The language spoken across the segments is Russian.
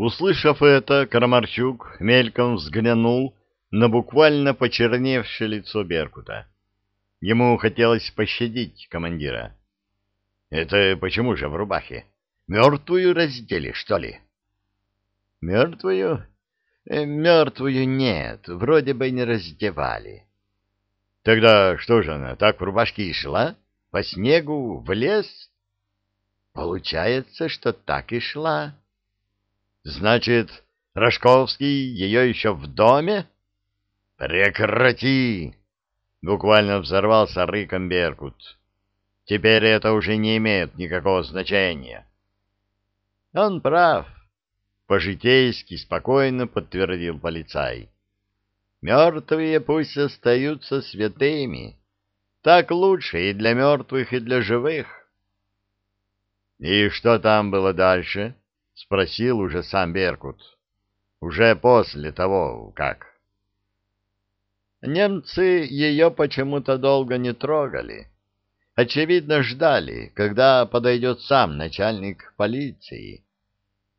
Услышав это, Карамарчук мельком взглянул на буквально почерневшее лицо Беркута. Ему хотелось пощадить командира. — Это почему же в рубахе? Мертвую раздели, что ли? — Мертвую? Э, мертвую нет, вроде бы не раздевали. — Тогда что же она, так в рубашке и шла? По снегу, в лес? — Получается, что так и шла. — Значит, Рожковский ее еще в доме? — Прекрати! — буквально взорвался рыком Беркут. — Теперь это уже не имеет никакого значения. — Он прав, — по-житейски спокойно подтвердил полицай. — Мертвые пусть остаются святыми. Так лучше и для мертвых, и для живых. — И что там было дальше? — спросил уже сам Беркут. — Уже после того, как... Немцы ее почему-то долго не трогали. Очевидно, ждали, когда подойдет сам начальник полиции.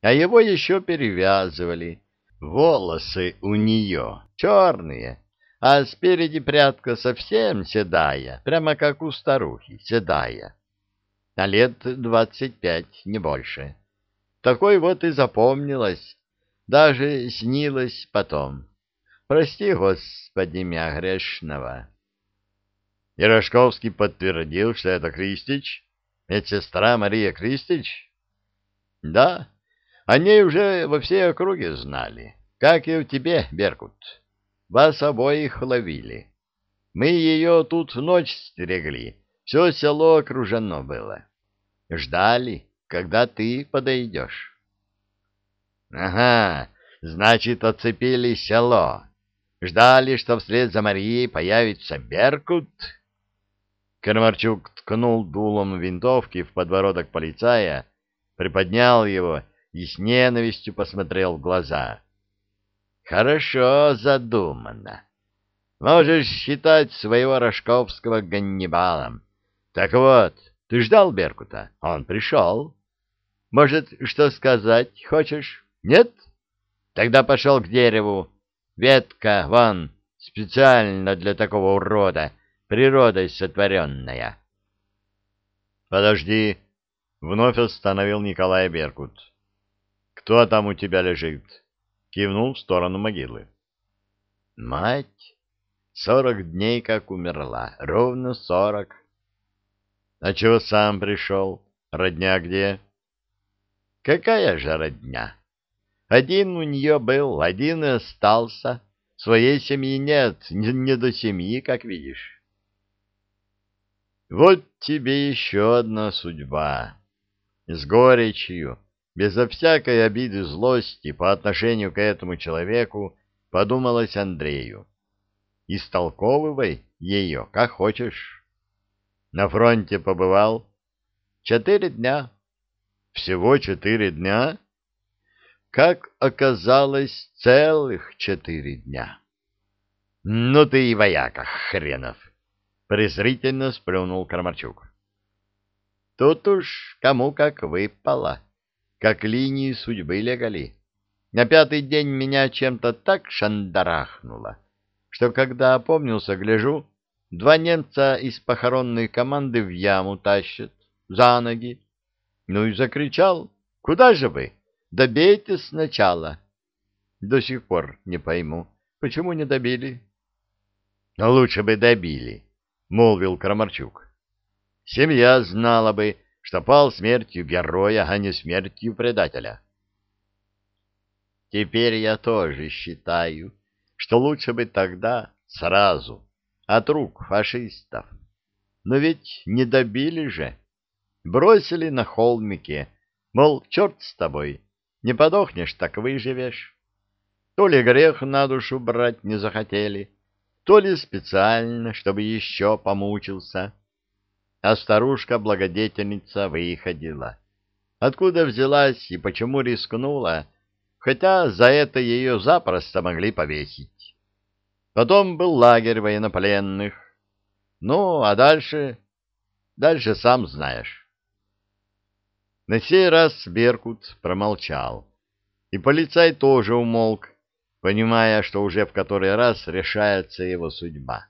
А его еще перевязывали. Волосы у нее черные, а спереди прядка совсем седая, прямо как у старухи, седая. На лет двадцать пять, не больше. Такой вот и запомнилась, даже снилась потом. Прости, Господи, мя грешного. Ярошковский подтвердил, что это Кристич, медсестра Мария Кристич. Да, о ней уже во всей округе знали, как и у тебе, Беркут. Вас обоих ловили. Мы ее тут ночь стерегли, все село окружено было. Ждали, когда ты подойдешь. Ага, значит, оцепили село. Ждали, что вслед за Марией появится Беркут. Кармарчук ткнул дулом винтовки в подбородок полицая, приподнял его и с ненавистью посмотрел в глаза. «Хорошо задумано. Можешь считать своего Рожковского Ганнибалом. Так вот, ты ждал Беркута? Он пришел. Может, что сказать хочешь? Нет? Тогда пошел к дереву, Ветка, вон, специально для такого урода, природой сотворенная. Подожди, вновь остановил Николай Беркут. Кто там у тебя лежит? Кивнул в сторону могилы. Мать, сорок дней как умерла, ровно сорок. А чего сам пришел? Родня где? Какая же родня? Один у нее был, один и остался. Своей семьи нет, не, до семьи, как видишь. Вот тебе еще одна судьба. С горечью, безо всякой обиды злости по отношению к этому человеку, подумалось Андрею. Истолковывай ее, как хочешь. На фронте побывал? Четыре дня. Всего четыре дня? как оказалось, целых четыре дня. — Ну ты и вояка, хренов! — презрительно сплюнул Крамарчук. — Тут уж кому как выпало, как линии судьбы легали. На пятый день меня чем-то так шандарахнуло, что когда опомнился, гляжу, два немца из похоронной команды в яму тащат, за ноги. Ну и закричал, куда же вы? Добейте сначала. До сих пор не пойму, почему не добили? — Лучше бы добили, — молвил Крамарчук. — Семья знала бы, что пал смертью героя, а не смертью предателя. — Теперь я тоже считаю, что лучше бы тогда сразу, от рук фашистов. Но ведь не добили же. Бросили на холмике, мол, черт с тобой, не подохнешь, так выживешь. То ли грех на душу брать не захотели, то ли специально, чтобы еще помучился. А старушка-благодетельница выходила. Откуда взялась и почему рискнула, хотя за это ее запросто могли повесить. Потом был лагерь военнопленных. Ну, а дальше... Дальше сам знаешь. На сей раз Беркут промолчал. и полицай тоже умолк, понимая, что уже в который раз решается его судьба.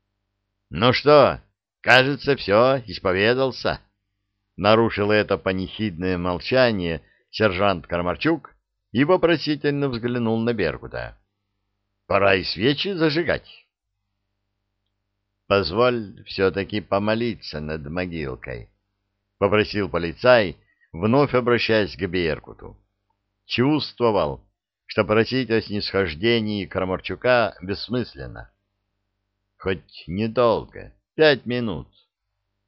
— Ну что, кажется, все, исповедался? — нарушил это панихидное молчание сержант Кармарчук и вопросительно взглянул на Беркута. — Пора и свечи зажигать. — Позволь все-таки помолиться над могилкой, — попросил полицай, вновь обращаясь к Беркуту. Чувствовал, что просить о снисхождении Крамарчука бессмысленно. Хоть недолго, пять минут.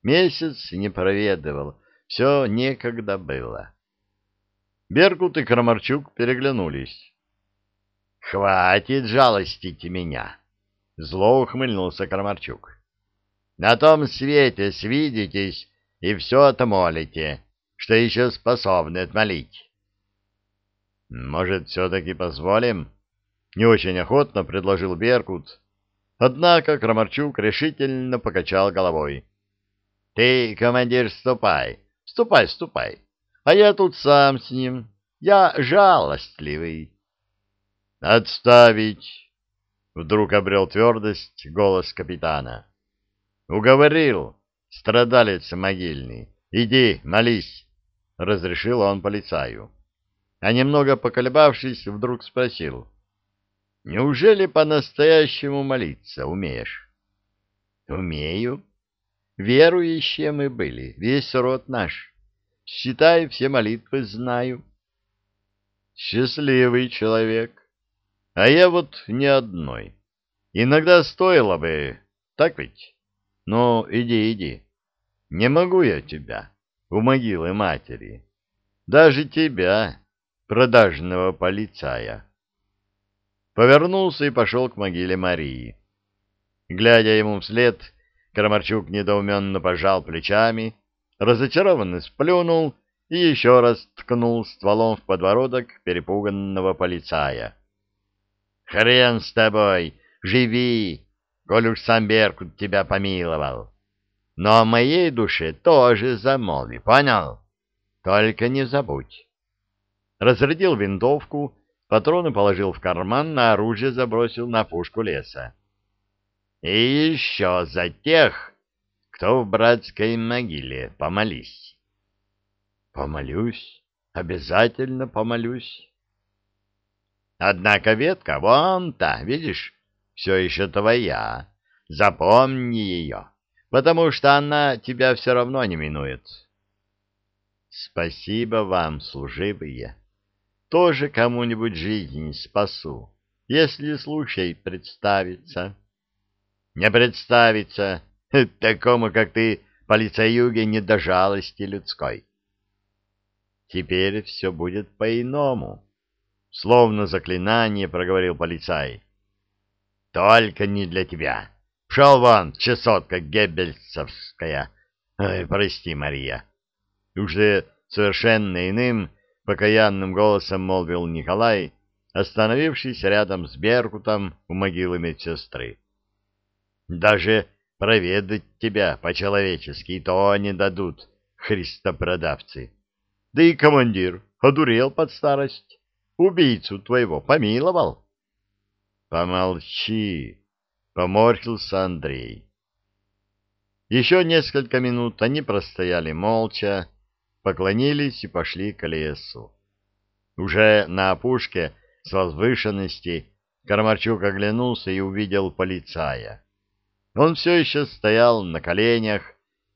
Месяц не проведывал, все некогда было. Беркут и Крамарчук переглянулись. — Хватит жалостить меня! — зло ухмыльнулся Крамарчук. — На том свете свидитесь и все отмолите, что еще способны отмолить. «Может, все-таки позволим?» — не очень охотно предложил Беркут. Однако Крамарчук решительно покачал головой. «Ты, командир, ступай, ступай, ступай, а я тут сам с ним, я жалостливый». «Отставить!» — вдруг обрел твердость голос капитана. «Уговорил, страдалец могильный, иди, молись!» — разрешил он полицаю а немного поколебавшись, вдруг спросил. — Неужели по-настоящему молиться умеешь? — Умею. Верующие мы были, весь род наш. Считай, все молитвы знаю. — Счастливый человек. А я вот ни одной. Иногда стоило бы, так ведь? Ну, иди, иди. Не могу я тебя, у могилы матери. Даже тебя продажного полицая. Повернулся и пошел к могиле Марии. Глядя ему вслед, Крамарчук недоуменно пожал плечами, разочарованно сплюнул и еще раз ткнул стволом в подбородок перепуганного полицая. — Хрен с тобой, живи, коль уж сам Беркут тебя помиловал. Но о моей душе тоже замолви, понял? Только не забудь разрядил винтовку, патроны положил в карман, на оружие забросил на пушку леса. И еще за тех, кто в братской могиле, помолись. Помолюсь, обязательно помолюсь. Однако ветка вон та, видишь, все еще твоя. Запомни ее, потому что она тебя все равно не минует. Спасибо вам, служивые тоже кому-нибудь жизнь спасу, если случай представится. Не представится такому, как ты, полицаюге, не до жалости людской. Теперь все будет по-иному, словно заклинание проговорил полицай. Только не для тебя. Пшел вон, чесотка геббельсовская. Ой, прости, Мария. Уже совершенно иным — покаянным голосом молвил Николай, остановившись рядом с Беркутом у могилы медсестры. — Даже проведать тебя по-человечески то не дадут, христопродавцы. Да и командир одурел под старость. Убийцу твоего помиловал. — Помолчи, — поморщился Андрей. Еще несколько минут они простояли молча, поклонились и пошли к лесу. Уже на опушке с возвышенности Кармарчук оглянулся и увидел полицая. Он все еще стоял на коленях,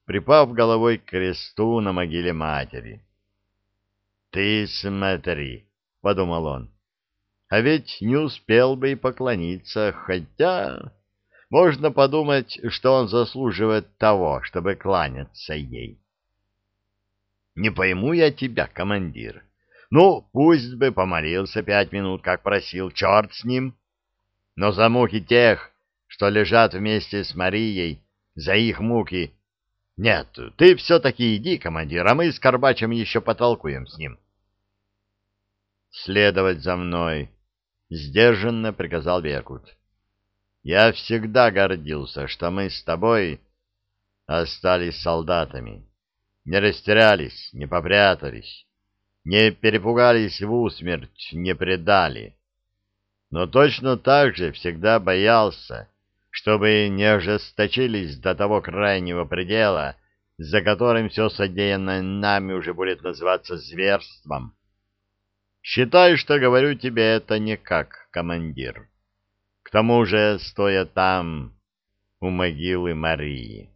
припав головой к кресту на могиле матери. «Ты смотри», — подумал он, — «а ведь не успел бы и поклониться, хотя...» Можно подумать, что он заслуживает того, чтобы кланяться ей. Не пойму я тебя, командир. Ну, пусть бы помолился пять минут, как просил, черт с ним. Но за муки тех, что лежат вместе с Марией, за их муки... Нет, ты все-таки иди, командир, а мы с Карбачем еще потолкуем с ним. Следовать за мной, — сдержанно приказал Беркут. Я всегда гордился, что мы с тобой остались солдатами не растерялись, не попрятались. не перепугались в усмерть, не предали. Но точно так же всегда боялся, чтобы не ожесточились до того крайнего предела, за которым все содеянное нами уже будет называться зверством. Считай, что говорю тебе это не как командир. К тому же, стоя там, у могилы Марии.